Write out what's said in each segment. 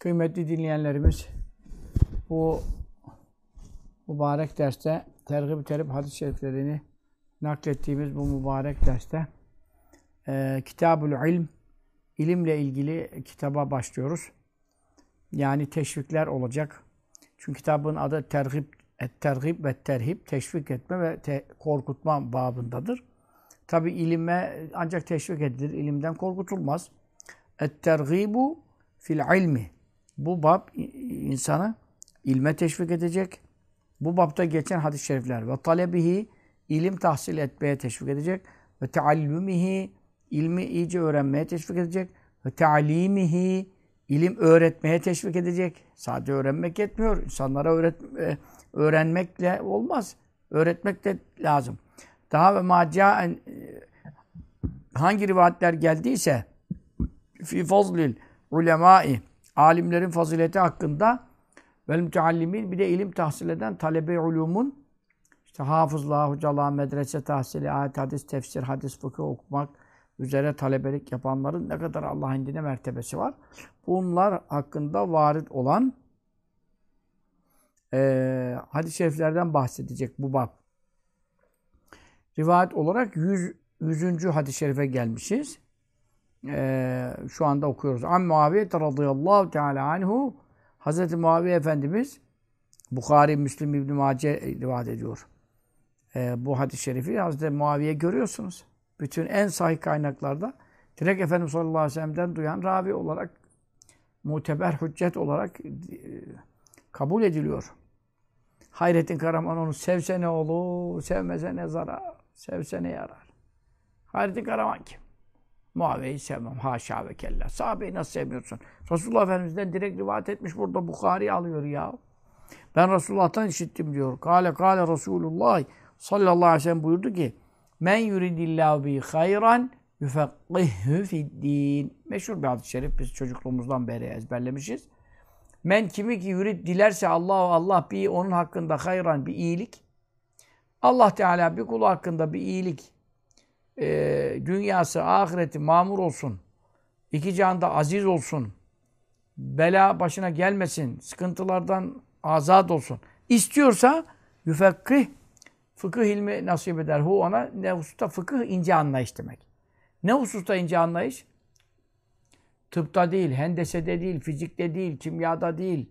Kıymetli dinleyenlerimiz, bu mübarek derste tergib terip hadis-i şeriflerini naklettiğimiz bu mübarek derste e, Kitabul İlm, ilimle ilgili kitaba başlıyoruz. Yani teşvikler olacak. Çünkü kitabın adı tergib, et-tergib ve terhib, teşvik etme ve te korkutma babındadır. Tabi ilime ancak teşvik edilir, ilimden korkutulmaz. Et-tergibu fil ilmi. Bu bab insanı ilme teşvik edecek. Bu babda geçen hadis-i şerifler ve talebihi ilim tahsil etmeye teşvik edecek ve teallümihi ilmi iyice öğrenmeye teşvik edecek ve tealimihi ilim öğretmeye teşvik edecek. Sadece öğrenmek yetmiyor. İnsanlara öğret, öğrenmekle olmaz. Öğretmek de lazım. Daha ve maca hangi rivayetler geldiyse fi fazlil ulemai alimlerin fazileti hakkında vel müteallimin bir de ilim tahsil eden talebe ulumun işte hafızlığa, hocalığa, medrese tahsili, ayet, hadis, tefsir, hadis, fıkıh okumak üzere talebelik yapanların ne kadar Allah indine mertebesi var. Bunlar hakkında varit olan e, hadis-i şeriflerden bahsedecek bu bab. Rivayet olarak 100. 100. hadis-i şerife gelmişiz. Ee, şu anda okuyoruz. An Muaviye radıyallahu teala anhu Hazreti Muaviye Efendimiz Bukhari, Müslim İbn Mace rivayet ediyor. Ee, bu hadis-i şerifi Hazreti Muaviye görüyorsunuz. Bütün en sahih kaynaklarda direkt Efendimiz sallallahu aleyhi ve sellem'den duyan ravi olarak muteber hüccet olarak e, kabul ediliyor. Hayrettin Karaman onu sevse ne olur, sevmese ne zarar, sevse ne yarar. Hayrettin Karaman kim? Muaviye'yi sevmem. Haşa ve kella. Sahabeyi nasıl sevmiyorsun? Resulullah Efendimiz'den direkt rivayet etmiş burada. Bukhari alıyor ya. Ben Resulullah'tan işittim diyor. Kale kale Resulullah sallallahu aleyhi ve sellem buyurdu ki Men yuridillahu bi hayran yufekkihü fiddin. Meşhur bir hadis-i şerif. Biz çocukluğumuzdan beri ezberlemişiz. Men kimi ki yurid dilerse Allah Allah bir onun hakkında hayran bir iyilik. Allah Teala bir kulu hakkında bir iyilik e, dünyası, ahireti mamur olsun. İki canda aziz olsun. Bela başına gelmesin. Sıkıntılardan azat olsun. İstiyorsa yüfekkih fıkıh ilmi nasip eder. Hu ona ne hususta fıkıh ince anlayış demek. Ne hususta ince anlayış? Tıpta değil, hendesede değil, fizikte değil, kimyada değil,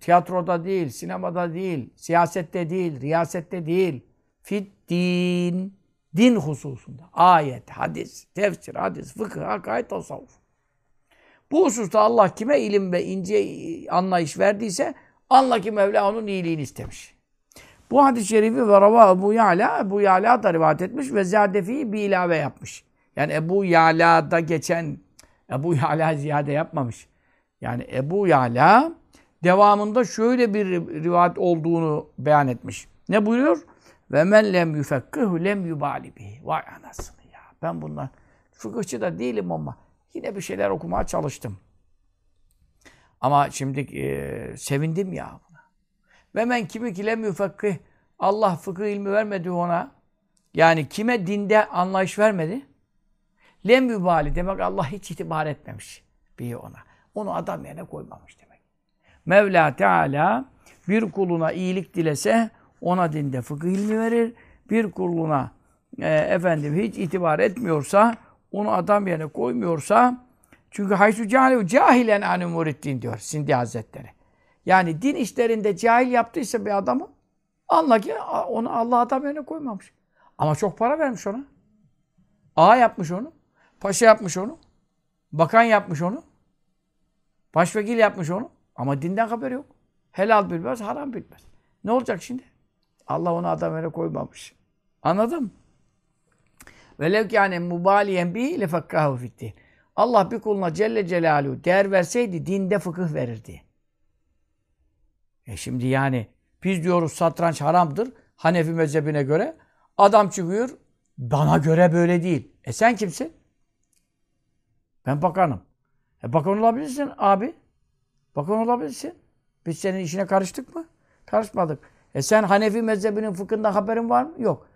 tiyatroda değil, sinemada değil, siyasette değil, riyasette değil. Fit din din hususunda. Ayet, hadis, tefsir, hadis, fıkıh, akaid, tasavvuf. Bu hususta Allah kime ilim ve ince anlayış verdiyse Allah ki Mevla onun iyiliğini istemiş. Bu hadis-i şerifi ve rava Ebu Ya'la, Ebu Ya'la da rivayet etmiş ve zadefi bir ilave yapmış. Yani Ebu Ya'la'da geçen Ebu Ya'la ziyade yapmamış. Yani Ebu Ya'la devamında şöyle bir rivayet olduğunu beyan etmiş. Ne buyuruyor? Ve men lem yufekkihu lem yubali bihi. Vay anasını ya. Ben bundan fıkıhçı da değilim ama yine bir şeyler okumaya çalıştım. Ama şimdi e, sevindim ya buna. Ve men kimi ki lem yufekkih Allah fıkıh ilmi vermedi ona. Yani kime dinde anlayış vermedi? Lem yubali demek Allah hiç itibar etmemiş bir ona. Onu adam yerine koymamış demek. Mevla Teala bir kuluna iyilik dilese ona dinde fıkıh ilmi verir. Bir kuluna e, efendim hiç itibar etmiyorsa, onu adam yerine koymuyorsa çünkü haysu cahil cahilen an umuriddin diyor Sindi Hazretleri. Yani din işlerinde cahil yaptıysa bir adamı anla ki onu Allah adam yerine koymamış. Ama çok para vermiş ona. Ağa yapmış onu. Paşa yapmış onu. Bakan yapmış onu. Başvekil yapmış onu. Ama dinden haberi yok. Helal bilmez, haram bilmez. Ne olacak şimdi? Allah onu adam öyle koymamış. Anladın Velev ki yani mubaliyen bi lefekkahu fiddin. Allah bir kuluna Celle Celaluhu değer verseydi dinde fıkıh verirdi. E şimdi yani biz diyoruz satranç haramdır Hanefi mezhebine göre. Adam çıkıyor bana göre böyle değil. E sen kimsin? Ben bakanım. E bakan olabilirsin abi. Bakan olabilirsin. Biz senin işine karıştık mı? Karışmadık. E sen Hanefi mezhebinin fıkhından haberin var mı? Yok.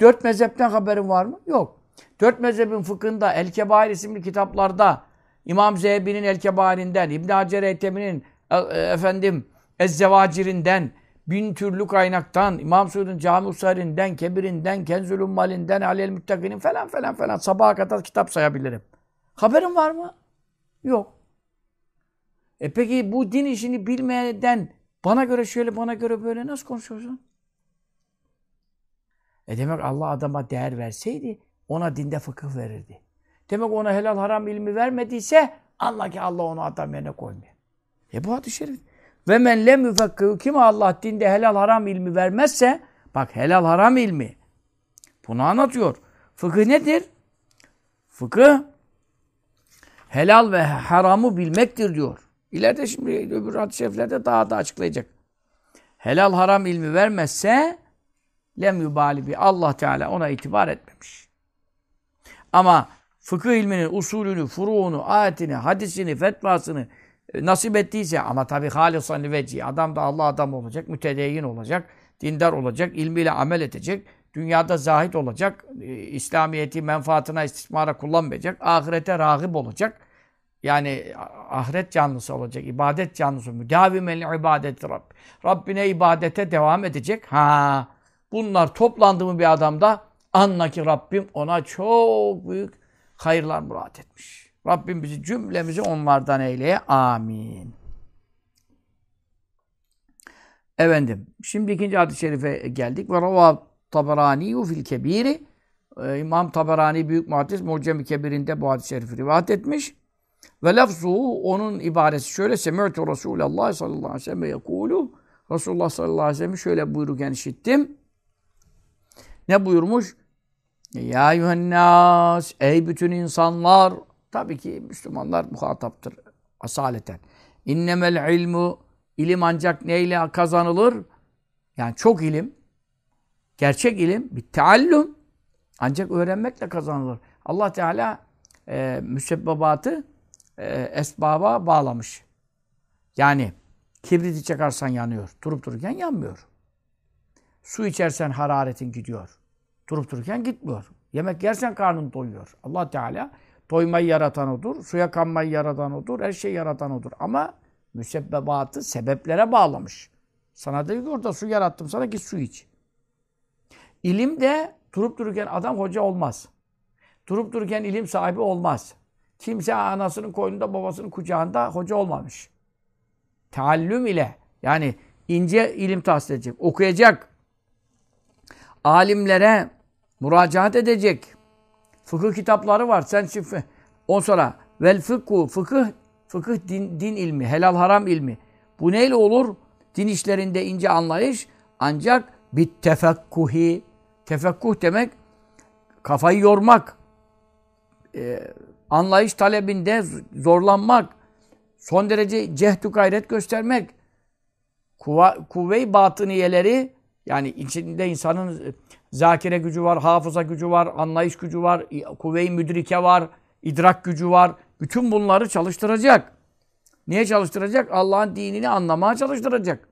Dört mezhepten haberin var mı? Yok. Dört mezhebin fıkhında El Kebair isimli kitaplarda İmam Zehebi'nin El Kebair'inden, İbn Hacer Eytemi'nin e, e, efendim Ezzevacirinden, bin türlü kaynaktan, İmam Suud'un Cami Kebir'inden, Kenzül Ummali'nden, Alel Müttakinin falan falan falan sabaha kadar kitap sayabilirim. Haberin var mı? Yok. E peki bu din işini bilmeden bana göre şöyle, bana göre böyle nasıl konuşuyorsun? E demek Allah adama değer verseydi ona dinde fıkıh verirdi. Demek ona helal haram ilmi vermediyse Allah ki Allah onu adam yerine koymuyor. E bu hadis-i şerif. Ve men lem yufekkihu kim Allah dinde helal haram ilmi vermezse bak helal haram ilmi bunu anlatıyor. Fıkıh nedir? Fıkıh helal ve haramı bilmektir diyor. İleride şimdi öbür hadis-i şeriflerde daha da açıklayacak. Helal haram ilmi vermezse lem yubali Allah Teala ona itibar etmemiş. Ama fıkıh ilminin usulünü, furuğunu, ayetini, hadisini, fetvasını e, nasip ettiyse ama tabi halisan veci adam da Allah adam olacak, mütedeyyin olacak, dindar olacak, ilmiyle amel edecek, dünyada zahit olacak, e, İslamiyeti menfaatına, istismara kullanmayacak, ahirete rahip olacak. Yani ahiret canlısı olacak, ibadet canlısı, müdavimel ibadet Rabb. Rabbine ibadete devam edecek. Ha, bunlar toplandı mı bir adamda anla ki Rabbim ona çok büyük hayırlar murat etmiş. Rabbim bizi cümlemizi onlardan eyleye. Amin. Efendim, şimdi ikinci hadis-i şerife geldik. Ve ravav tabarani fil kebiri. Ee, İmam Tabarani büyük muhaddis Mucem-i Kebir'inde bu hadis-i şerifi rivayet etmiş. Ve lafzuhu onun ibaresi şöyle semi'tu Resulullah sallallahu aleyhi ve sellem yekulu Resulullah sallallahu aleyhi ve sellem şöyle buyururken işittim. Ne buyurmuş? Ya yuhennas ey bütün insanlar tabii ki Müslümanlar muhataptır asaleten. İnnemel ilmu ilim ancak neyle kazanılır? Yani çok ilim gerçek ilim bir teallüm ancak öğrenmekle kazanılır. Allah Teala e, müsebbebatı e, esbaba bağlamış. Yani kibriti çakarsan yanıyor. Durup dururken yanmıyor. Su içersen hararetin gidiyor. Durup dururken gitmiyor. Yemek yersen karnın doyuyor. Allah Teala doymayı yaratan odur. Suya kanmayı yaratan odur. Her şeyi yaratan odur. Ama müsebbebatı sebeplere bağlamış. Sana diyor ki orada su yarattım sana git su iç. İlim de durup dururken adam hoca olmaz. Durup dururken ilim sahibi olmaz. Kimse anasının koynunda babasının kucağında hoca olmamış. Taallüm ile yani ince ilim tahsil edecek, okuyacak. Alimlere müracaat edecek. Fıkıh kitapları var. Sen şimdi on sonra vel fıkhu fıkıh fıkıh din, din ilmi, helal haram ilmi. Bu neyle olur? Din işlerinde ince anlayış ancak bit tefekkuhi. Tefekkuh demek kafayı yormak. Ee, anlayış talebinde zorlanmak. Son derece cehdü gayret göstermek. Kuva, kuvve-i batıniyeleri yani içinde insanın zakire gücü var, hafıza gücü var, anlayış gücü var, kuvve-i müdrike var, idrak gücü var. Bütün bunları çalıştıracak. Niye çalıştıracak? Allah'ın dinini anlamaya çalıştıracak.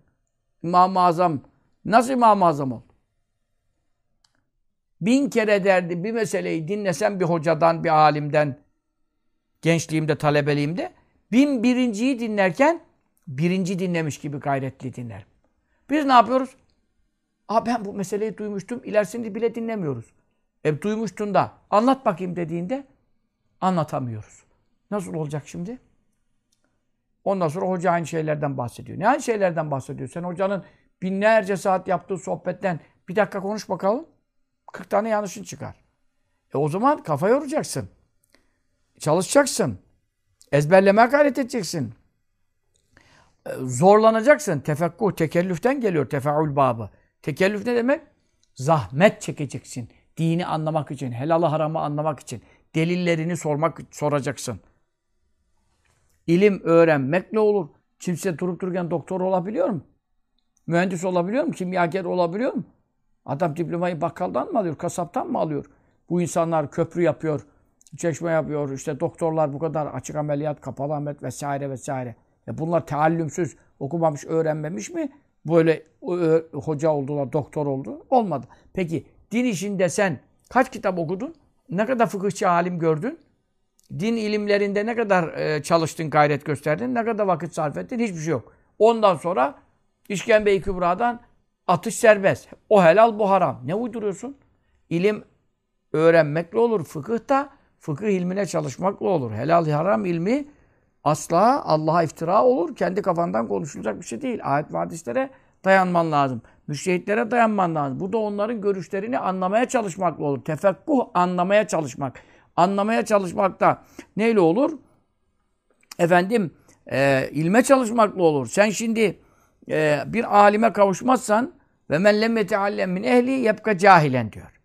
İmam-ı Azam nasıl İmam-ı Azam oldu? Bin kere derdi bir meseleyi dinlesem bir hocadan, bir alimden, gençliğimde, talebeliğimde, bin birinciyi dinlerken birinci dinlemiş gibi gayretli dinlerim. Biz ne yapıyoruz? Aa ben bu meseleyi duymuştum, ilerisini bile dinlemiyoruz. E duymuştun da anlat bakayım dediğinde anlatamıyoruz. Nasıl olacak şimdi? Ondan sonra hoca aynı şeylerden bahsediyor. Ne aynı şeylerden bahsediyor? Sen hocanın binlerce saat yaptığı sohbetten bir dakika konuş bakalım. 40 tane yanlışın çıkar. E o zaman kafa yoracaksın. Çalışacaksın. Ezberlemeye gayret edeceksin. E, zorlanacaksın. Tefekkuh, tekellüften geliyor tefeül babı. Tekellüf ne demek? Zahmet çekeceksin. Dini anlamak için, helalı haramı anlamak için. Delillerini sormak soracaksın. İlim öğrenmek ne olur? Kimse durup dururken doktor olabiliyor mu? Mühendis olabiliyor mu? Kimyager olabiliyor mu? Adam diplomayı bakkaldan mı alıyor? Kasaptan mı alıyor? Bu insanlar köprü yapıyor, çeşme yapıyor. İşte doktorlar bu kadar açık ameliyat, kapalı ameliyat vesaire vesaire. E bunlar taallümsüz, okumamış, öğrenmemiş mi? Böyle ö, hoca oldular, doktor oldu. Olmadı. Peki din işinde sen kaç kitap okudun? Ne kadar fıkıhçı alim gördün? Din ilimlerinde ne kadar e, çalıştın, gayret gösterdin? Ne kadar vakit sarf ettin? Hiçbir şey yok. Ondan sonra İşkembe-i Kübra'dan atış serbest. O helal, bu haram. Ne uyduruyorsun? İlim öğrenmekle olur. Fıkıh da fıkıh ilmine çalışmakla olur. Helal, haram ilmi asla Allah'a iftira olur. Kendi kafandan konuşulacak bir şey değil. Ayet ve hadislere dayanman lazım. Müştehitlere dayanman lazım. Bu da onların görüşlerini anlamaya çalışmakla olur. Tefekkuh anlamaya çalışmak. Anlamaya çalışmakta neyle olur? Efendim e, ilme çalışmakla olur. Sen şimdi e, bir alime kavuşmazsan ve men lem min ehli yepka cahilen diyor.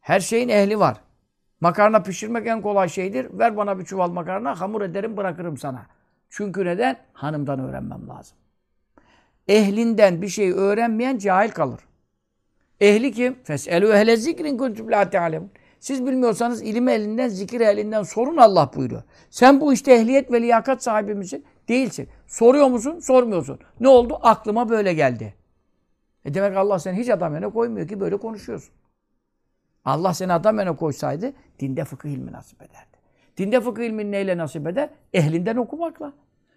Her şeyin ehli var. Makarna pişirmek en kolay şeydir. Ver bana bir çuval makarna, hamur ederim bırakırım sana. Çünkü neden? Hanımdan öğrenmem lazım. Ehlinden bir şey öğrenmeyen cahil kalır. Ehli kim? Fes'elü ehle zikrin kuntum la. Siz bilmiyorsanız ilim elinden, zikir elinden sorun Allah buyuruyor. Sen bu işte ehliyet ve liyakat sahibi misin? Değilsin. Soruyor musun? Sormuyorsun. Ne oldu? Aklıma böyle geldi. E demek Allah seni hiç adam yerine koymuyor ki böyle konuşuyorsun. Allah seni adam yerine koysaydı dinde fıkıh ilmi nasip ederdi. Dinde fıkıh ilmini neyle nasip eder? Ehlinden okumakla.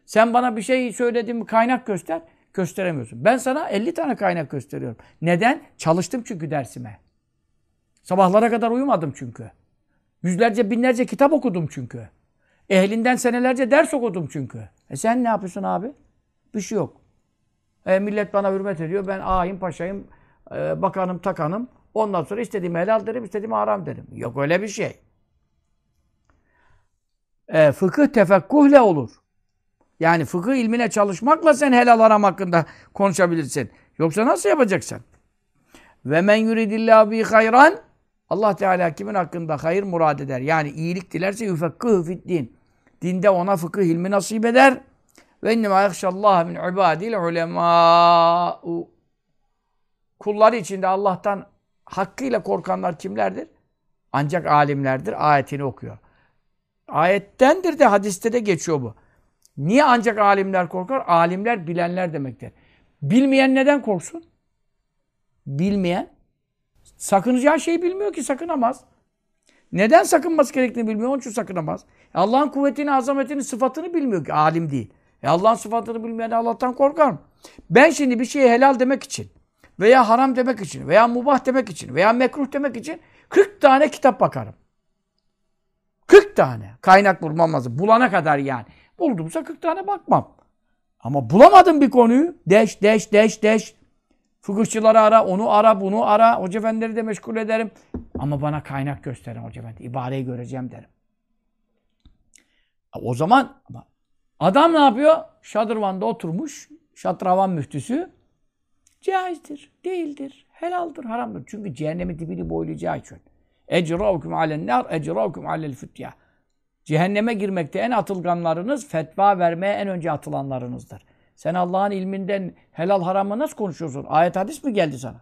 Sen bana bir şey söyledin mi kaynak göster. Gösteremiyorsun. Ben sana 50 tane kaynak gösteriyorum. Neden? Çalıştım çünkü dersime. Sabahlara kadar uyumadım çünkü. Yüzlerce binlerce kitap okudum çünkü. Ehlinden senelerce ders okudum çünkü. E sen ne yapıyorsun abi? Bir şey yok. E, millet bana hürmet ediyor. Ben ağayım, paşayım, e, bakanım, takanım. Ondan sonra istediğim helal derim, istediğim haram derim. Yok öyle bir şey. E, fıkıh tefekkuhle olur. Yani fıkıh ilmine çalışmakla sen helal haram hakkında konuşabilirsin. Yoksa nasıl yapacaksın? Ve men yuridillahu bi hayran Allah Teala kimin hakkında hayır murad eder. Yani iyilik dilerse yufekkıhü fid din. Dinde ona fıkıh ilmi nasip eder. Ve innema yakşallah min ibadil ulema. Kulları içinde Allah'tan hakkıyla korkanlar kimlerdir? Ancak alimlerdir. Ayetini okuyor. Ayettendir de hadiste de geçiyor bu. Niye ancak alimler korkar? Alimler bilenler demektir. Bilmeyen neden korksun? Bilmeyen sakınacağı şeyi bilmiyor ki sakınamaz. Neden sakınması gerektiğini bilmiyor, onun için sakınamaz. E Allah'ın kuvvetini, azametini, sıfatını bilmiyor ki, alim değil. E Allah'ın sıfatını bilmeyen Allah'tan korkar mı? Ben şimdi bir şeye helal demek için veya haram demek için veya mubah demek için veya mekruh demek için 40 tane kitap bakarım. 40 tane. Kaynak bulmam lazım. Bulana kadar yani. Buldumsa 40 tane bakmam. Ama bulamadım bir konuyu. Deş, deş, deş, deş. Fıkıhçıları ara, onu ara, bunu ara. Hoca efendileri de meşgul ederim. Ama bana kaynak gösterin hoca efendi. İbareyi göreceğim derim. O zaman adam ne yapıyor? Şadırvan'da oturmuş. Şatravan müftüsü. Caizdir, değildir, helaldir, haramdır. Çünkü cehennemin dibini boylayacağı için. Ecraukum alen nar, ecraukum alel fütya. Cehenneme girmekte en atılganlarınız, fetva vermeye en önce atılanlarınızdır. Sen Allah'ın ilminden helal haramı nasıl konuşuyorsun? Ayet hadis mi geldi sana?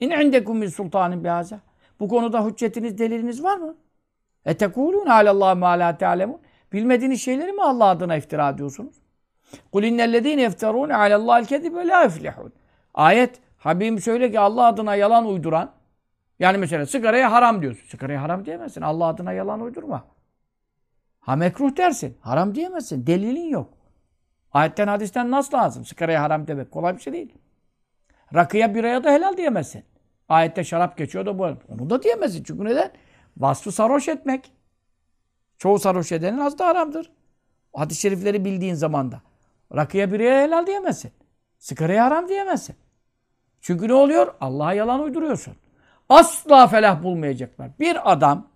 İn indekum min sultanin bihaza. Bu konuda hüccetiniz, deliliniz var mı? E tekulun alallah ma la ta'lemun. Bilmediğiniz şeyleri mi Allah adına iftira ediyorsunuz? Kul innellezine yefterun alallahil kedibe la yuflihun. Ayet Habibim söyle ki Allah adına yalan uyduran yani mesela sigaraya haram diyorsun. Sigaraya haram diyemezsin. Allah adına yalan uydurma. Ha mekruh dersin. Haram diyemezsin. Delilin yok. Ayetten hadisten nasıl lazım? Sigaraya haram demek kolay bir şey değil. Rakıya biraya da helal diyemezsin. Ayette şarap geçiyor da bu. Onu da diyemezsin. Çünkü neden? Vasfı sarhoş etmek. Çoğu sarhoş edenin az da haramdır. Hadis-i şerifleri bildiğin zamanda. Rakıya biraya helal diyemezsin. Sigaraya haram diyemezsin. Çünkü ne oluyor? Allah'a yalan uyduruyorsun. Asla felah bulmayacaklar. Bir adam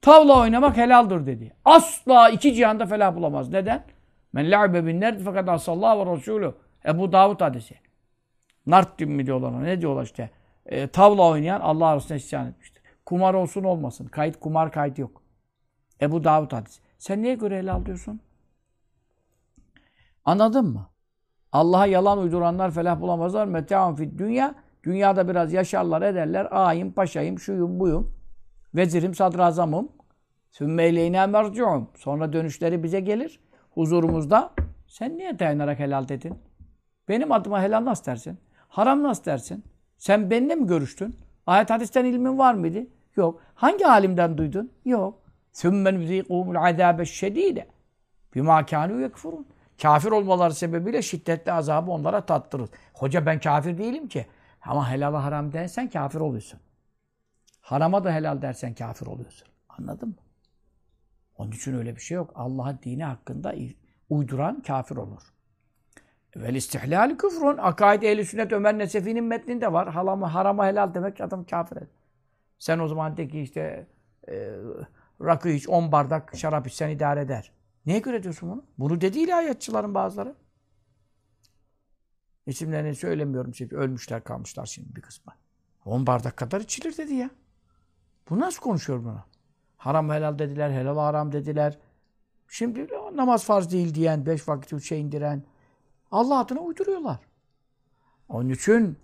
tavla oynamak helaldir dedi. Asla iki cihanda felah bulamaz. Neden? Men la'be bin nerdi fakat asallahu ve resulü. Ebu Davud hadisi. Nart mi diyorlar ona? Ne diyorlar işte? E, tavla oynayan Allah Resulüne isyan etmiştir. Kumar olsun olmasın. Kayıt kumar kayıt yok. Ebu Davud hadisi. Sen niye göre helal diyorsun? Anladın mı? Allah'a yalan uyduranlar felah bulamazlar. Meta'un fid dünya. Dünyada biraz yaşarlar ederler. Ağayım, paşayım, şuyum, buyum. Vezirim, sadrazamım. Sümmeyleynâ merci'um. Sonra dönüşleri bize gelir. Huzurumuzda. Sen niye dayanarak helal dedin? Benim adıma helal nasıl dersin? Haram nasıl dersin? Sen benimle mi görüştün? Ayet hadisten ilmin var mıydı? Yok. Hangi alimden duydun? Yok. ثُمَّ نُذ۪يقُهُمُ الْعَذَابَ الشَّد۪يدَ بِمَا كَانُوا يَكْفُرُونَ Kafir olmaları sebebiyle şiddetli azabı onlara tattırır. Hoca ben kafir değilim ki. Ama helala haram dersen kafir oluyorsun. Harama da helal dersen kafir oluyorsun. Anladın mı? Onun için öyle bir şey yok. Allah'ın dini hakkında uyduran kafir olur. Vel istihlal küfrun. Akaid ehli sünnet Ömer Nesefi'nin metninde var. Halama, harama helal demek adam kafir eder. Sen o zaman de ki işte e, rakı iç, on bardak şarap iç sen idare eder. Niye göre diyorsun bunu? Bunu dedi ilahiyatçıların bazıları. İsimlerini söylemiyorum çünkü ölmüşler kalmışlar şimdi bir kısmı. On bardak kadar içilir dedi ya. Bu nasıl konuşuyor bunu? Haram helal dediler, helal haram dediler. Şimdi namaz farz değil diyen, beş vakit üçe indiren Allah adına uyduruyorlar. Onun için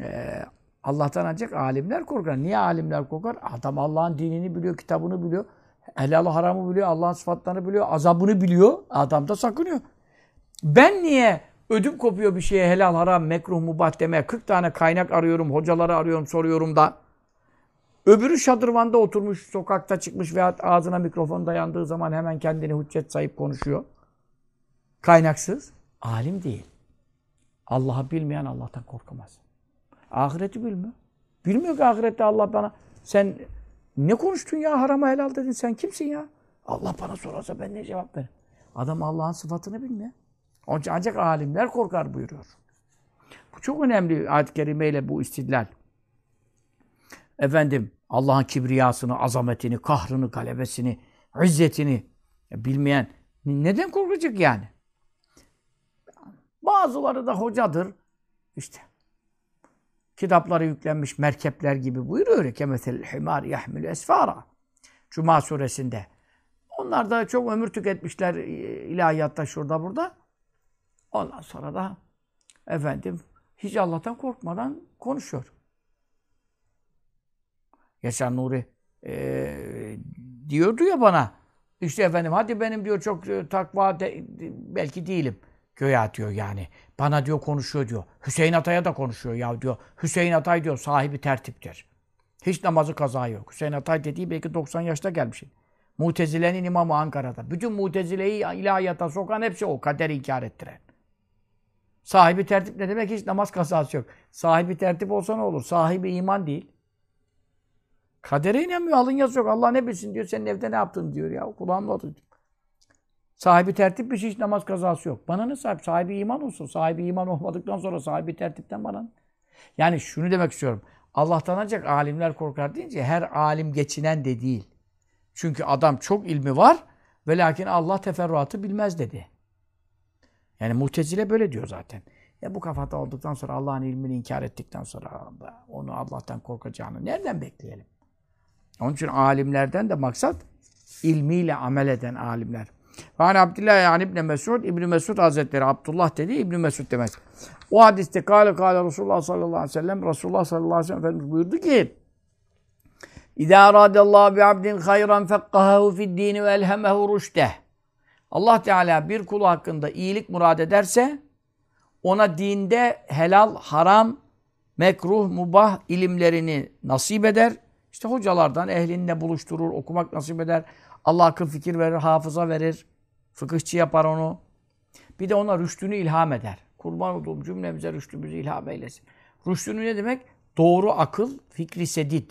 e, Allah'tan ancak alimler korkar. Niye alimler korkar? Adam Allah'ın dinini biliyor, kitabını biliyor. Helal haramı biliyor, Allah'ın sıfatlarını biliyor, azabını biliyor. Adam da sakınıyor. Ben niye ödüm kopuyor bir şeye helal haram, mekruh, mubah demeye 40 tane kaynak arıyorum, hocaları arıyorum, soruyorum da. Öbürü şadırvanda oturmuş, sokakta çıkmış veya ağzına mikrofon dayandığı zaman hemen kendini hüccet sayıp konuşuyor. Kaynaksız. Alim değil. Allah'ı bilmeyen Allah'tan korkamaz. Ahireti bilmiyor. Bilmiyor ki ahirette Allah bana sen ne konuştun ya harama helal dedin sen kimsin ya? Allah bana sorarsa ben ne cevap veririm? Adam Allah'ın sıfatını bilmiyor. Onun ancak alimler korkar buyuruyor. Bu çok önemli ayet-i kerimeyle bu istidlal. Efendim Allah'ın kibriyasını, azametini, kahrını, galebesini, izzetini bilmeyen neden korkacak yani? Bazıları da hocadır. İşte kitapları yüklenmiş merkepler gibi buyuruyor. Kemethel himar yahmil esfara. Cuma suresinde. Onlar da çok ömür tüketmişler e, ilahiyatta şurada burada. Ondan sonra da efendim hiç Allah'tan korkmadan konuşuyor. Yaşar Nuri e, diyordu ya bana işte efendim hadi benim diyor çok e, takva de, belki değilim. Göğe atıyor yani. Bana diyor konuşuyor diyor. Hüseyin Atay'a da konuşuyor ya diyor. Hüseyin Atay diyor sahibi tertiptir. Hiç namazı kaza yok. Hüseyin Atay dediği belki 90 yaşta gelmiş. Mutezile'nin imamı Ankara'da. Bütün Mutezile'yi ilahiyata sokan hepsi o. Kader inkar ettiren. Sahibi tertip ne demek? Hiç namaz kazası yok. Sahibi tertip olsa ne olur? Sahibi iman değil. Kadere inanmıyor. Alın yazı yok. Allah ne bilsin diyor. Senin evde ne yaptın diyor ya. Kulağımla duydum. Sahibi tertip bir şey hiç namaz kazası yok. Bana ne sahip? Sahibi iman olsun. Sahibi iman olmadıktan sonra sahibi tertipten bana Yani şunu demek istiyorum. Allah'tan ancak alimler korkar deyince her alim geçinen de değil. Çünkü adam çok ilmi var ve lakin Allah teferruatı bilmez dedi. Yani mutezile böyle diyor zaten. Ya bu kafada olduktan sonra Allah'ın ilmini inkar ettikten sonra onu Allah'tan korkacağını nereden bekleyelim? Onun için alimlerden de maksat ilmiyle amel eden alimler. Hani Abdullah yani İbn Mesud, İbn Mesud Hazretleri Abdullah dedi, İbn Mesud demek. O hadiste kâle kâle Resulullah sallallahu aleyhi ve sellem Resulullah sallallahu aleyhi ve sellem Efendimiz buyurdu ki İzâ radallahu bi abdin hayran fekkahehu fid dini ve elhemehu rüşteh. Allah Teala bir kulu hakkında iyilik murad ederse ona dinde helal, haram, mekruh, mubah ilimlerini nasip eder. İşte hocalardan ehlinle buluşturur, okumak nasip eder. Allah akıl fikir verir, hafıza verir. Fıkıhçı yapar onu. Bir de ona rüştünü ilham eder. Kurban olduğum cümlemize rüştümüzü ilham eylesin. Rüştünü ne demek? Doğru akıl, fikri sedid.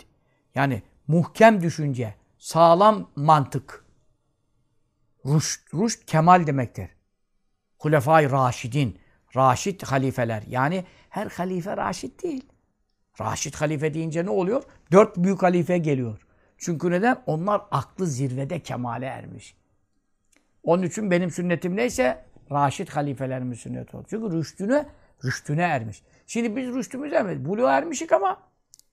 Yani muhkem düşünce, sağlam mantık. Rüşt, rüşt kemal demektir. Hulefai Raşidin, Raşid halifeler. Yani her halife Raşid değil. Raşid halife deyince ne oluyor? Dört büyük halife geliyor. Çünkü neden? Onlar aklı zirvede kemale ermiş. Onun için benim sünnetim neyse Raşid halifelerimin sünneti olur. Çünkü rüştüne, rüştüne ermiş. Şimdi biz rüştümüz ermedik. Buluğa ermişik ama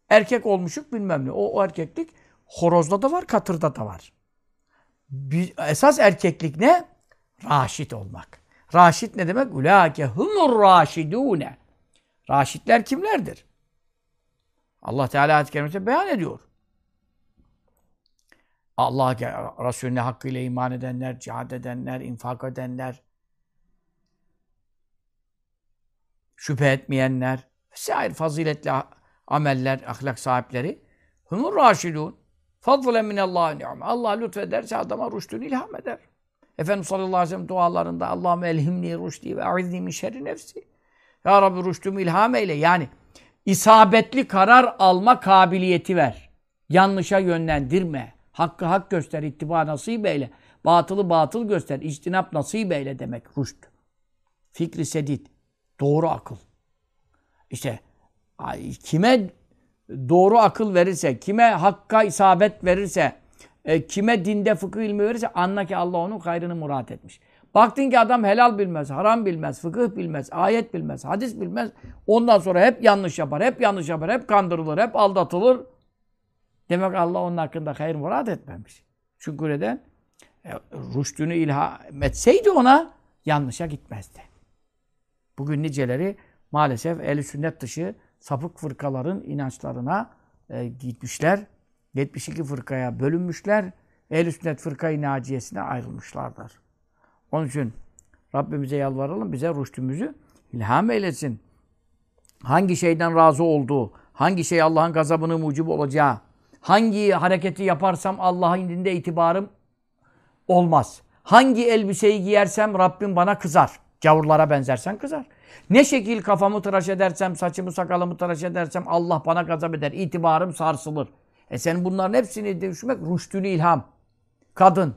erkek olmuşuk bilmem ne. O, o erkeklik horozda da var, katırda da var. Bir, esas erkeklik ne? Raşid olmak. Raşid ne demek? Ulâke humur raşidûne. Raşidler kimlerdir? Allah Teala ayet-i beyan ediyor. Allah'a Resulüne hakkıyla iman edenler, cihad edenler, infak edenler, şüphe etmeyenler, vesaire faziletli ameller, ahlak sahipleri humur raşidun. Fadlen minallahi ni'me. Allah lütfederse adama rüştünü ilham eder. Efendimiz sallallahu aleyhi ve sellem dualarında Allahümme elhimni rüşdi ve a'izni min şerri nefsi. Ya Rabbi rüştümü ilham eyle. Yani isabetli karar alma kabiliyeti ver. Yanlışa yönlendirme. Hakkı hak göster, ittiba nasip eyle. Batılı batıl göster, içtinap nasip eyle demek rüşt. Fikri sedid, doğru akıl. İşte kime doğru akıl verirse, kime hakka isabet verirse, e, kime dinde fıkıh ilmi verirse anla ki Allah onun hayrını murat etmiş. Baktın ki adam helal bilmez, haram bilmez, fıkıh bilmez, ayet bilmez, hadis bilmez. Ondan sonra hep yanlış yapar, hep yanlış yapar, hep kandırılır, hep aldatılır. Demek Allah onun hakkında hayır murat etmemiş. Çünkü neden? E, rüştünü ilham etseydi ona yanlışa gitmezdi. Bugün niceleri maalesef el sünnet dışı sapık fırkaların inançlarına e, gitmişler. 72 fırkaya bölünmüşler. Ehl-i sünnet fırkayı naciyesine ayrılmışlardır. Onun için Rabbimize yalvaralım, bize rüştümüzü ilham eylesin. Hangi şeyden razı olduğu, hangi şey Allah'ın gazabını mucib olacağı, hangi hareketi yaparsam Allah'ın indinde itibarım olmaz. Hangi elbiseyi giyersem Rabbim bana kızar. Cavurlara benzersen kızar. Ne şekil kafamı tıraş edersem, saçımı sakalımı tıraş edersem Allah bana gazap eder. İtibarım sarsılır. E sen bunların hepsini düşünmek rüştünü ilham. Kadın.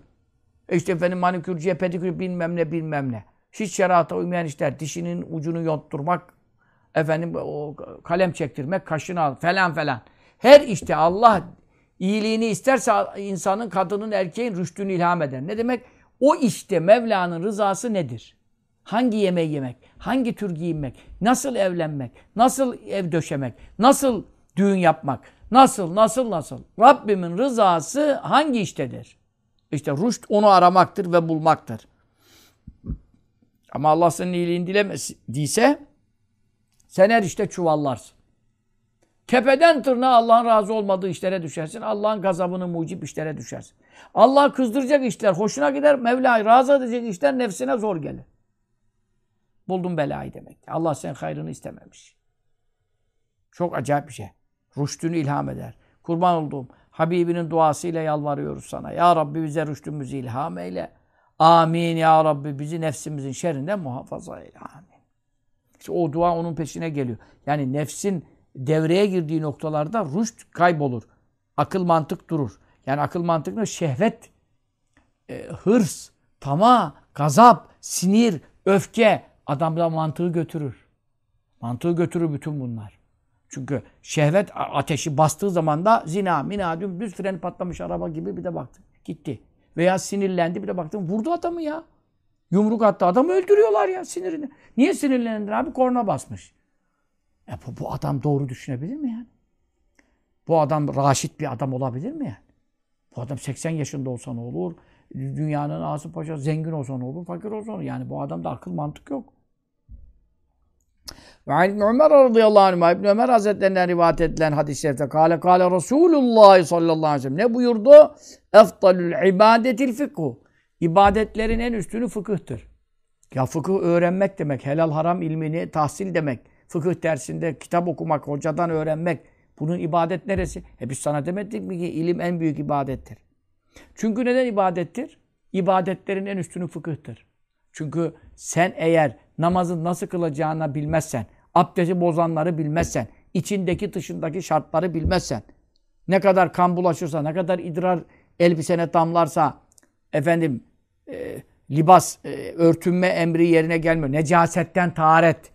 E işte efendim manikürcüye pedikür bilmem ne bilmem ne. Hiç şerata uymayan işler. Dişinin ucunu yontturmak. Efendim o kalem çektirmek, kaşını al falan falan. Her işte Allah iyiliğini isterse insanın, kadının, erkeğin rüştünü ilham eder. Ne demek? O işte Mevla'nın rızası nedir? Hangi yemeği yemek? Hangi tür giyinmek? Nasıl evlenmek? Nasıl ev döşemek? Nasıl düğün yapmak? Nasıl, nasıl, nasıl? Rabbimin rızası hangi iştedir? İşte rüşt onu aramaktır ve bulmaktır. Ama Allah senin iyiliğini dilemediyse sen her işte çuvallarsın. Tepeden tırnağa Allah'ın razı olmadığı işlere düşersin. Allah'ın gazabını mucip işlere düşersin. Allah kızdıracak işler hoşuna gider. Mevla'yı razı edecek işler nefsine zor gelir. Buldun belayı demek. Allah senin hayrını istememiş. Çok acayip bir şey. Rüştünü ilham eder. Kurban olduğum Habibinin duasıyla yalvarıyoruz sana. Ya Rabbi bize rüştümüzü ilham eyle. Amin ya Rabbi bizi nefsimizin şerrinden muhafaza eyle. Amin. İşte o dua onun peşine geliyor. Yani nefsin devreye girdiği noktalarda rüşt kaybolur. Akıl mantık durur. Yani akıl mantık ne? Şehvet, e, hırs, tama, gazap, sinir, öfke adamda mantığı götürür. Mantığı götürür bütün bunlar. Çünkü şehvet ateşi bastığı zaman da zina, mina, dümdüz freni patlamış araba gibi bir de baktın. Gitti. Veya sinirlendi bir de baktın vurdu adamı ya. Yumruk attı adamı öldürüyorlar ya sinirini. Niye sinirlendin abi? Korna basmış. E bu, bu adam doğru düşünebilir mi yani? Bu adam raşit bir adam olabilir mi yani? Bu adam 80 yaşında olsa ne olur? Dünyanın ağzı paşa zengin olsa ne olur? Fakir olsa ne olur? Yani bu adamda akıl mantık yok. Ve İbn Ömer radıyallahu anh, İbn Ömer Hazretlerinden rivayet edilen hadis-i şerifte kâle kâle Resulullah sallallahu aleyhi ve sellem ne buyurdu? Efdalül ibadetil fıkhu. İbadetlerin en üstünü fıkıhtır. Ya fıkıh öğrenmek demek, helal haram ilmini tahsil demek. Fıkıh dersinde kitap okumak, hocadan öğrenmek. Bunun ibadet neresi? E biz sana demedik mi ki ilim en büyük ibadettir. Çünkü neden ibadettir? İbadetlerin en üstünü fıkıhtır. Çünkü sen eğer namazın nasıl kılacağını bilmezsen, abdesti bozanları bilmezsen, içindeki dışındaki şartları bilmezsen, ne kadar kan bulaşırsa, ne kadar idrar elbisene damlarsa, efendim e, libas, e, örtünme emri yerine gelmiyor. Necasetten taharet.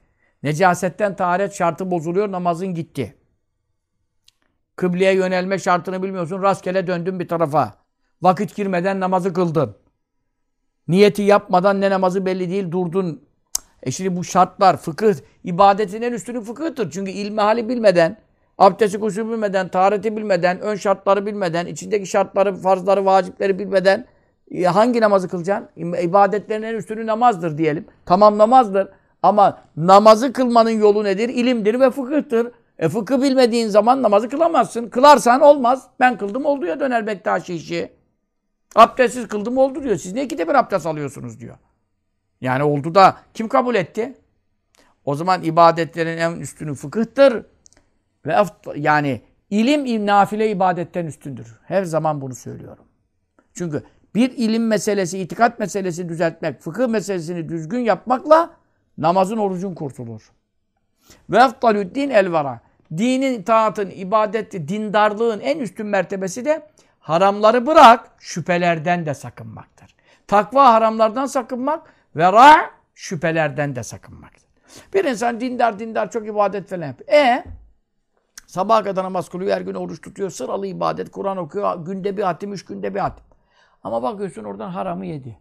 Necasetten taharet şartı bozuluyor, namazın gitti. Kıbleye yönelme şartını bilmiyorsun, rastgele döndün bir tarafa. Vakit girmeden namazı kıldın. Niyeti yapmadan ne namazı belli değil, durdun. E şimdi bu şartlar, fıkıh, ibadetin en üstünü fıkıhtır. Çünkü ilmi hali bilmeden, abdesti kuşu bilmeden, tahareti bilmeden, ön şartları bilmeden, içindeki şartları, farzları, vacipleri bilmeden E, hangi namazı kılacaksın? İbadetlerin en üstünü namazdır diyelim. Tamam namazdır. Ama namazı kılmanın yolu nedir? İlimdir ve fıkıhtır. E fıkıh bilmediğin zaman namazı kılamazsın. Kılarsan olmaz. Ben kıldım olduya döner Bektaşi işi. Abdestsiz kıldım oldu diyor. Siz niye ikide bir abdest alıyorsunuz diyor. Yani oldu da kim kabul etti? O zaman ibadetlerin en üstünü fıkıhtır. Ve yani ilim nafile ibadetten üstündür. Her zaman bunu söylüyorum. Çünkü bir ilim meselesi, itikat meselesi düzeltmek, fıkıh meselesini düzgün yapmakla namazın, orucun kurtulur. Ve eftalüddin elvara. Dinin, taatın, ibadeti, dindarlığın en üstün mertebesi de haramları bırak, şüphelerden de sakınmaktır. Takva haramlardan sakınmak ve ra şüphelerden de sakınmaktır. Bir insan dindar dindar çok ibadet falan yapıyor. E sabaha kadar namaz kılıyor, her gün oruç tutuyor, sıralı ibadet, Kur'an okuyor, günde bir hatim, üç günde bir hatim. Ama bakıyorsun oradan haramı yedi.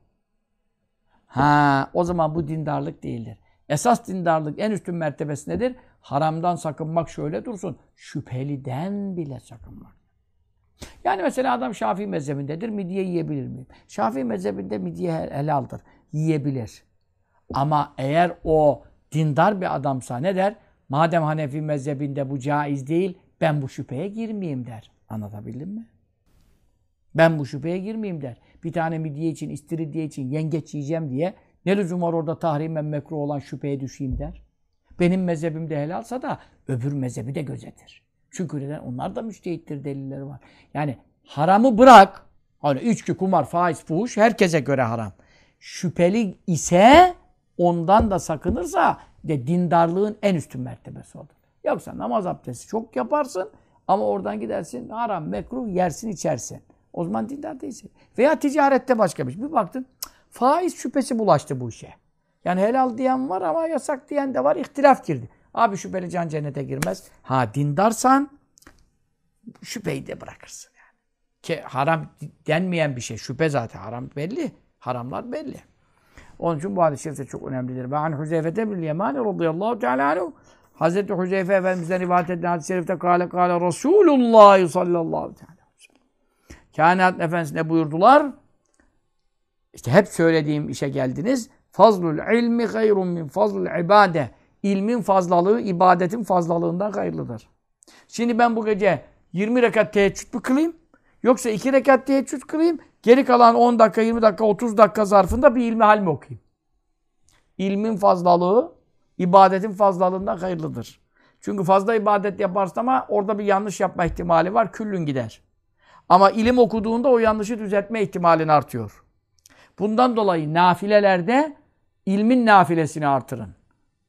Ha, o zaman bu dindarlık değildir. Esas dindarlık en üstün mertebesi nedir? Haramdan sakınmak şöyle dursun. Şüpheliden bile sakınmak. Yani mesela adam Şafii mezhebindedir. Midye yiyebilir miyim? Şafii mezhebinde midye hel- helaldir. Yiyebilir. Ama eğer o dindar bir adamsa ne der? Madem Hanefi mezhebinde bu caiz değil, ben bu şüpheye girmeyeyim der. Anlatabildim mi? Ben bu şüpheye girmeyeyim der. Bir tane midye için, istiridye için yengeç yiyeceğim diye ne lüzum var orada tahrimen mekruh olan şüpheye düşeyim der. Benim mezhebimde helalsa da öbür mezhebi de gözetir. Çünkü neden? Onlar da müştehittir delilleri var. Yani haramı bırak. Hani içki, kumar, faiz, fuhuş herkese göre haram. Şüpheli ise ondan da sakınırsa de dindarlığın en üstün mertebesi odur. Yoksa namaz abdesti çok yaparsın ama oradan gidersin haram, mekruh yersin içersin. O zaman dindar değilsin. Veya ticarette başka bir şey. Bir baktın faiz şüphesi bulaştı bu işe. Yani helal diyen var ama yasak diyen de var. İhtilaf girdi. Abi şüpheli can cennete girmez. Ha dindarsan şüpheyi de bırakırsın yani. Ki haram denmeyen bir şey. Şüphe zaten haram belli. Haramlar belli. Onun için bu hadis-i şerif de çok önemlidir. Ve an Huzeyfe'de bil Yemani radıyallahu teala anhu Hazreti Huzeyfe Efendimiz'den rivayet edilen hadis-i şerifte kâle kâle Resulullah sallallahu teala aleyhi ve sellem. Kainat Efendisi ne buyurdular? İşte hep söylediğim işe geldiniz. Fazlul ilmi hayrun min fazlul ibade. İlmin fazlalığı ibadetin fazlalığından hayırlıdır. Şimdi ben bu gece 20 rekat teheccüd mü kılayım? Yoksa 2 rekat teheccüd kılayım? Geri kalan 10 dakika, 20 dakika, 30 dakika zarfında bir ilmi hal mi okuyayım? İlmin fazlalığı ibadetin fazlalığından hayırlıdır. Çünkü fazla ibadet yaparsın ama orada bir yanlış yapma ihtimali var. Küllün gider. Ama ilim okuduğunda o yanlışı düzeltme ihtimalin artıyor. Bundan dolayı nafilelerde ilmin nafilesini artırın.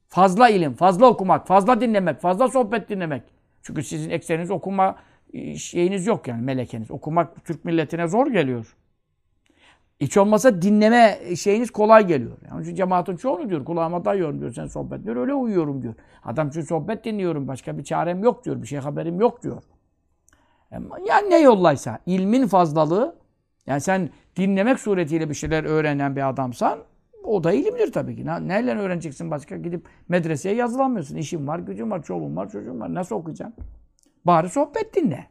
Fazla ilim, fazla okumak, fazla dinlemek, fazla sohbet dinlemek. Çünkü sizin ekseriniz okuma e, şeyiniz yok yani melekeniz. Okumak Türk milletine zor geliyor. Hiç olmasa dinleme şeyiniz kolay geliyor. Yani için cemaatin çoğunu diyor. Kulağıma dayıyorum diyor. Sen sohbet diyor. Öyle uyuyorum diyor. Adam için sohbet dinliyorum. Başka bir çarem yok diyor. Bir şey haberim yok diyor. Yani ne yollaysa. ilmin fazlalığı. Yani sen dinlemek suretiyle bir şeyler öğrenen bir adamsan o da ilimdir tabii ki. Neyle öğreneceksin başka? Gidip medreseye yazılamıyorsun. İşin var, gücün var, çoluğun var, çocuğun var. Nasıl okuyacaksın? Bari sohbet dinle.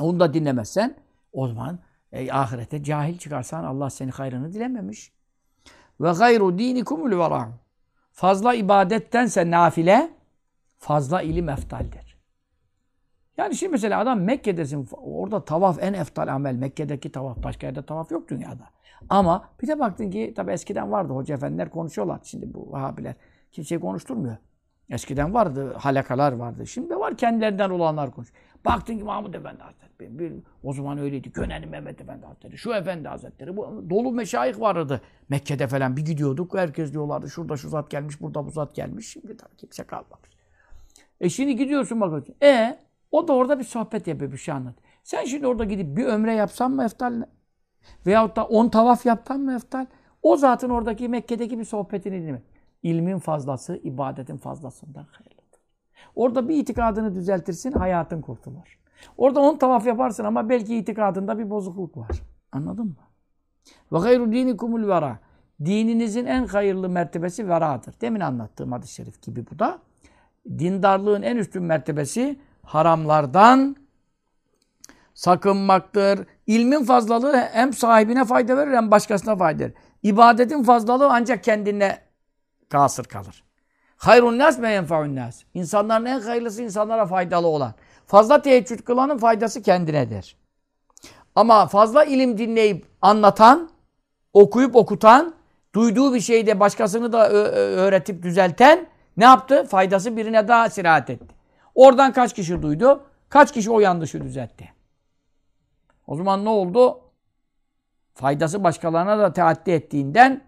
Onu da dinlemezsen o zaman e, ahirete cahil çıkarsan Allah seni hayrını dilememiş. Ve gayru dinikumul vera. Fazla ibadettense nafile, fazla ilim eftaldir. Yani şimdi mesela adam Mekke'desin, orada tavaf en eftal amel. Mekke'deki tavaf, başka yerde tavaf yok dünyada. Ama bir de baktın ki tabi eskiden vardı hoca efendiler konuşuyorlar. Şimdi bu Vahabiler kimseyi konuşturmuyor. Eskiden vardı, halakalar vardı. Şimdi var kendilerinden olanlar konuş. Baktın ki Mahmud Efendi Hazretleri, bir, o zaman öyleydi. Gönenli Mehmet Efendi Hazretleri, şu Efendi Hazretleri, bu, dolu meşayih vardı. Mekke'de falan bir gidiyorduk, herkes diyorlardı şurada şu zat gelmiş, burada bu zat gelmiş. Şimdi tabii kimse kalmamış. E şimdi gidiyorsun bakıyorsun. E o da orada bir sohbet yapıyor, bir şey anlat. Sen şimdi orada gidip bir ömre yapsan mı eftal? Veyahut da on tavaf yaptan mı eftal? O zatın oradaki Mekke'deki bir sohbetini dinlemek. İlmin fazlası, ibadetin fazlasından hayırlıdır. Orada bir itikadını düzeltirsin, hayatın kurtulur. Orada on tavaf yaparsın ama belki itikadında bir bozukluk var. Anladın mı? Ve gayru dinikumul vera. Dininizin en hayırlı mertebesi veradır. Demin anlattığım hadis-i şerif gibi bu da. Dindarlığın en üstün mertebesi haramlardan sakınmaktır. ilmin fazlalığı hem sahibine fayda verir hem başkasına fayda verir. İbadetin fazlalığı ancak kendine kasır kalır. Hayrun nas me yenfa'un nas. İnsanların en hayırlısı insanlara faydalı olan. Fazla teheccüd kılanın faydası kendinedir. Ama fazla ilim dinleyip anlatan, okuyup okutan, duyduğu bir şeyde başkasını da öğretip düzelten ne yaptı? Faydası birine daha sirayet etti. Oradan kaç kişi duydu? Kaç kişi o yanlışı düzeltti? O zaman ne oldu? Faydası başkalarına da teaddi ettiğinden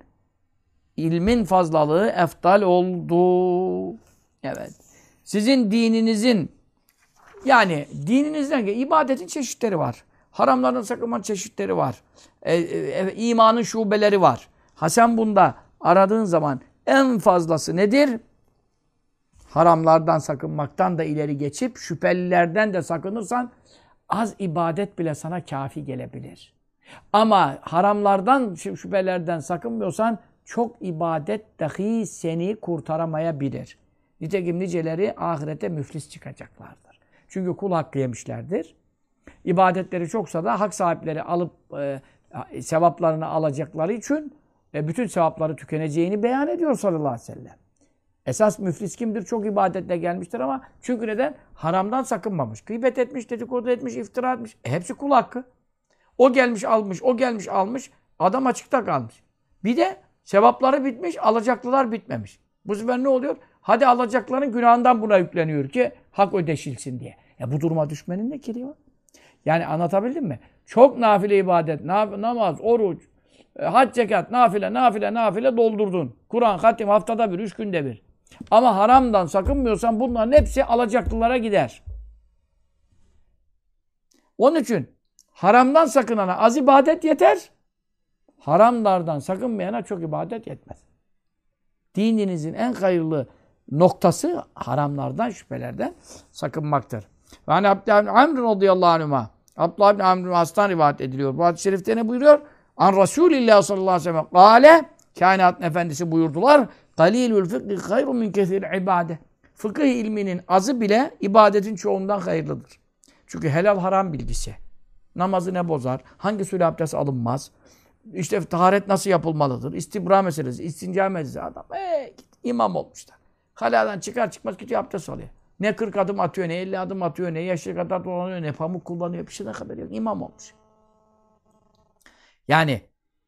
ilmin fazlalığı eftal oldu. Evet. Sizin dininizin yani dininizden ibadetin çeşitleri var. Haramların sakınma çeşitleri var. E, e, imanın şubeleri var. Ha sen bunda aradığın zaman en fazlası nedir? Haramlardan sakınmaktan da ileri geçip şüphelilerden de sakınırsan az ibadet bile sana kafi gelebilir. Ama haramlardan, şüphelerden sakınmıyorsan çok ibadet dahi seni kurtaramayabilir. Nitekim niceleri ahirete müflis çıkacaklardır. Çünkü kul hakkı yemişlerdir. İbadetleri çoksa da hak sahipleri alıp e, sevaplarını alacakları için e, bütün sevapları tükeneceğini beyan ediyor sallallahu aleyhi ve sellem. Esas müflis kimdir? Çok ibadetle gelmiştir ama çünkü neden? Haramdan sakınmamış. Gıybet etmiş, dedikodu etmiş, iftira etmiş. E, hepsi kul hakkı. O gelmiş almış, o gelmiş almış. Adam açıkta kalmış. Bir de sevapları bitmiş, alacaklılar bitmemiş. Bu sefer ne oluyor? Hadi alacakların günahından buna yükleniyor ki hak ödeşilsin diye. E bu duruma düşmenin ne kiri var? Yani anlatabildim mi? Çok nafile ibadet, namaz, oruç, e, hac, zekat, nafile, nafile, nafile doldurdun. Kur'an, hatim haftada bir, üç günde bir. Ama haramdan sakınmıyorsan bunların hepsi alacaklılara gider. Onun için haramdan sakınana az ibadet yeter. Haramlardan sakınmayana çok ibadet yetmez. Dininizin en hayırlı noktası haramlardan, şüphelerden sakınmaktır. Ve hani Abdullah bin Amr radıyallahu anhuma Abdullah bin Amr Aslan rivayet ediliyor. Bu hadis-i şerifte ne buyuruyor? An Resulillah sallallahu aleyhi ve sellem Kale Kainatın efendisi buyurdular. Galilül fıkhi hayrun min kesir ibade. Fıkıh ilminin azı bile ibadetin çoğundan hayırlıdır. Çünkü helal haram bilgisi. Namazı ne bozar? Hangi suyla abdest alınmaz? İşte taharet nasıl yapılmalıdır? İstibra meselesi, istinca meselesi. Adam ee, git, imam olmuşlar. Haladan çıkar çıkmaz gidiyor abdest alıyor. Ne 40 adım atıyor, ne 50 adım atıyor, ne yaşlı kadar dolanıyor, ne pamuk kullanıyor. Bir şeyden haber yok. İmam olmuş. Yani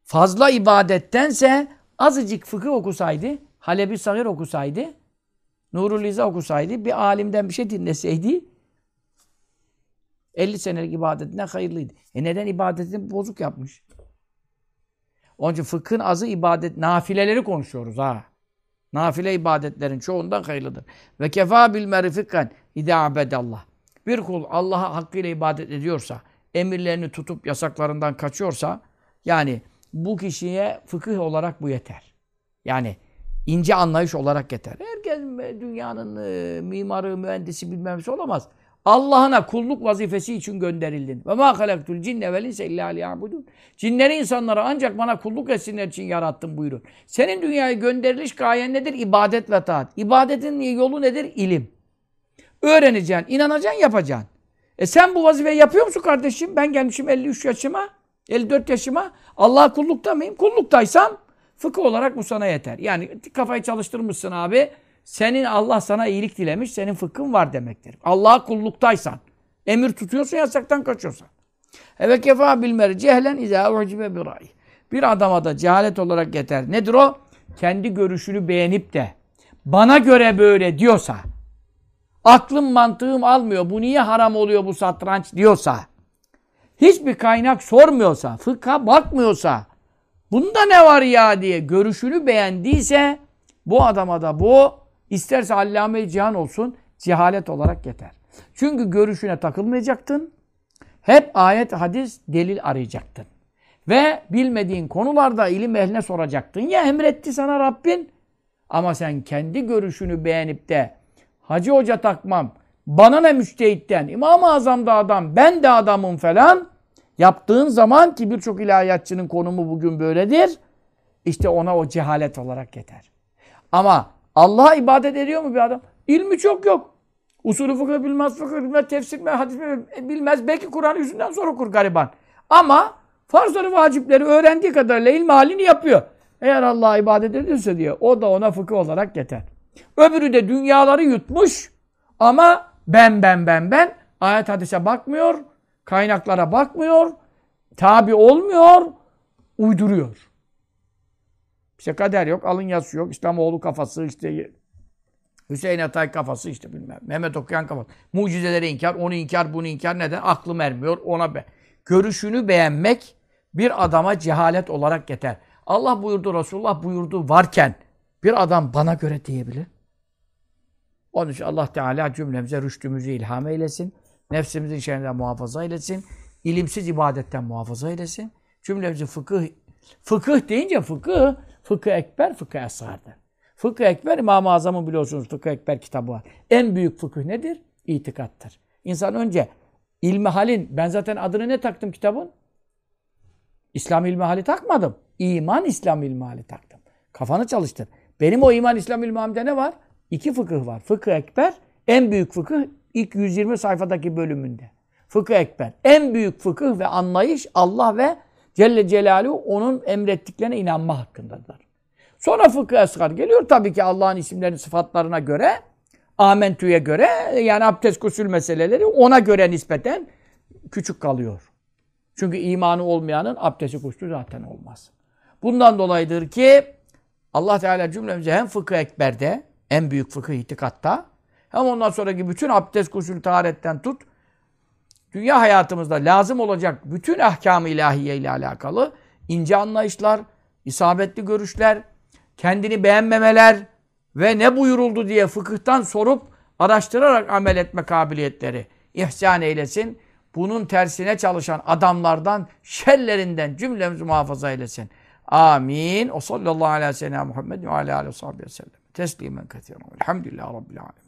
fazla ibadettense azıcık fıkıh okusaydı, Halebi Sahir okusaydı, Nurul İza okusaydı, bir alimden bir şey dinleseydi 50 senelik ibadetinden hayırlıydı. E neden ibadetini bozuk yapmış? Onun için fıkhın azı ibadet, nafileleri konuşuyoruz ha. Nafile ibadetlerin çoğundan hayırlıdır. Ve kefa bil merifikken idâ abedallah. Bir kul Allah'a hakkıyla ibadet ediyorsa, emirlerini tutup yasaklarından kaçıyorsa, yani bu kişiye fıkıh olarak bu yeter. Yani ince anlayış olarak yeter. Herkes dünyanın e, mimarı, mühendisi bilmemesi olamaz. Allah'ına kulluk vazifesi için gönderildin. Ve ma halaktul cinne vel insa illa liyabudun. Cinleri insanlara ancak bana kulluk etsinler için yarattım buyurun. Senin dünyaya gönderiliş gayen nedir? İbadet ve taat. İbadetin yolu nedir? İlim. Öğreneceksin, inanacaksın, yapacaksın. E sen bu vazifeyi yapıyor musun kardeşim? Ben gelmişim 53 yaşıma, 54 yaşıma. Allah'a kullukta mıyım? Kulluktaysam fıkıh olarak bu sana yeter. Yani kafayı çalıştırmışsın abi. Senin Allah sana iyilik dilemiş, senin fıkhın var demektir. Allah'a kulluktaysan, emir tutuyorsan, yasaktan kaçıyorsan. Evet kefa bilmeri cehlen izâ ucibe bir ray. Bir adama da cehalet olarak yeter. Nedir o? Kendi görüşünü beğenip de bana göre böyle diyorsa, aklım mantığım almıyor, bu niye haram oluyor bu satranç diyorsa, hiçbir kaynak sormuyorsa, fıkha bakmıyorsa, bunda ne var ya diye görüşünü beğendiyse, bu adama da bu İsterse allame cihan olsun, cehalet olarak yeter. Çünkü görüşüne takılmayacaktın. Hep ayet, hadis, delil arayacaktın. Ve bilmediğin konularda ilim ehline soracaktın. Ya emretti sana Rabbin ama sen kendi görüşünü beğenip de Hacı Hoca takmam, bana ne müştehitten, İmam-ı Azam'da adam, ben de adamım falan yaptığın zaman ki birçok ilahiyatçının konumu bugün böyledir. İşte ona o cehalet olarak yeter. Ama Allah'a ibadet ediyor mu bir adam? İlmi çok yok. Usulü fıkıh bilmez, fıkıh bilmez, tefsir bilmez, hadis bilmez. Belki Kur'an yüzünden zor okur gariban. Ama farzları vacipleri öğrendiği kadarıyla ilmi halini yapıyor. Eğer Allah'a ibadet ediyorsa diyor o da ona fıkıh olarak yeter. Öbürü de dünyaları yutmuş ama ben ben ben ben ayet hadise bakmıyor, kaynaklara bakmıyor, tabi olmuyor, uyduruyor. İşte kader yok, alın yazısı yok, İslamoğlu kafası, işte Hüseyin Atay kafası işte bilmem. Mehmet Okuyan kafası. Mucizeleri inkar, onu inkar, bunu inkar. Neden? Aklım ermiyor ona be. Görüşünü beğenmek bir adama cehalet olarak yeter. Allah buyurdu, Resulullah buyurdu varken bir adam bana göre diyebilir. Onun için Allah Teala cümlemize rüştümüzü ilham eylesin. Nefsimizin şerrinden muhafaza eylesin. ilimsiz ibadetten muhafaza eylesin. Cümlemizi fıkıh, fıkıh deyince fıkıh, fıkıh ekber, fıkıh esrardır. Fıkıh ekber, İmam-ı Azam'ın biliyorsunuz fıkıh ekber kitabı var. En büyük fıkıh nedir? İtikattır. İnsan önce ilmi halin, ben zaten adını ne taktım kitabın? İslam ilmi hali takmadım. İman İslam ilmi hali taktım. Kafanı çalıştır. Benim o iman İslam ilmi halimde ne var? İki fıkıh var. Fıkıh ekber, en büyük fıkıh ilk 120 sayfadaki bölümünde. Fıkıh ekber. En büyük fıkıh ve anlayış Allah ve Celle Celaluhu onun emrettiklerine inanma hakkındadır. Sonra fıkıh esgar geliyor. Tabii ki Allah'ın isimlerinin sıfatlarına göre, amentüye göre yani abdest kusül meseleleri ona göre nispeten küçük kalıyor. Çünkü imanı olmayanın abdesti kuştu zaten olmaz. Bundan dolayıdır ki Allah Teala cümlemize hem fıkıh ekberde, en büyük fıkıh itikatta, hem ondan sonraki bütün abdest gusül taharetten tut, dünya hayatımızda lazım olacak bütün ahkam-ı ilahiye ile alakalı ince anlayışlar, isabetli görüşler, kendini beğenmemeler ve ne buyuruldu diye fıkıhtan sorup araştırarak amel etme kabiliyetleri ihsan eylesin. Bunun tersine çalışan adamlardan, şerlerinden cümlemizi muhafaza eylesin. Amin. O sallallahu aleyhi ve sellem Muhammed ve aleyhi ve sellem. Teslimen katiren. Elhamdülillah Rabbil alemin.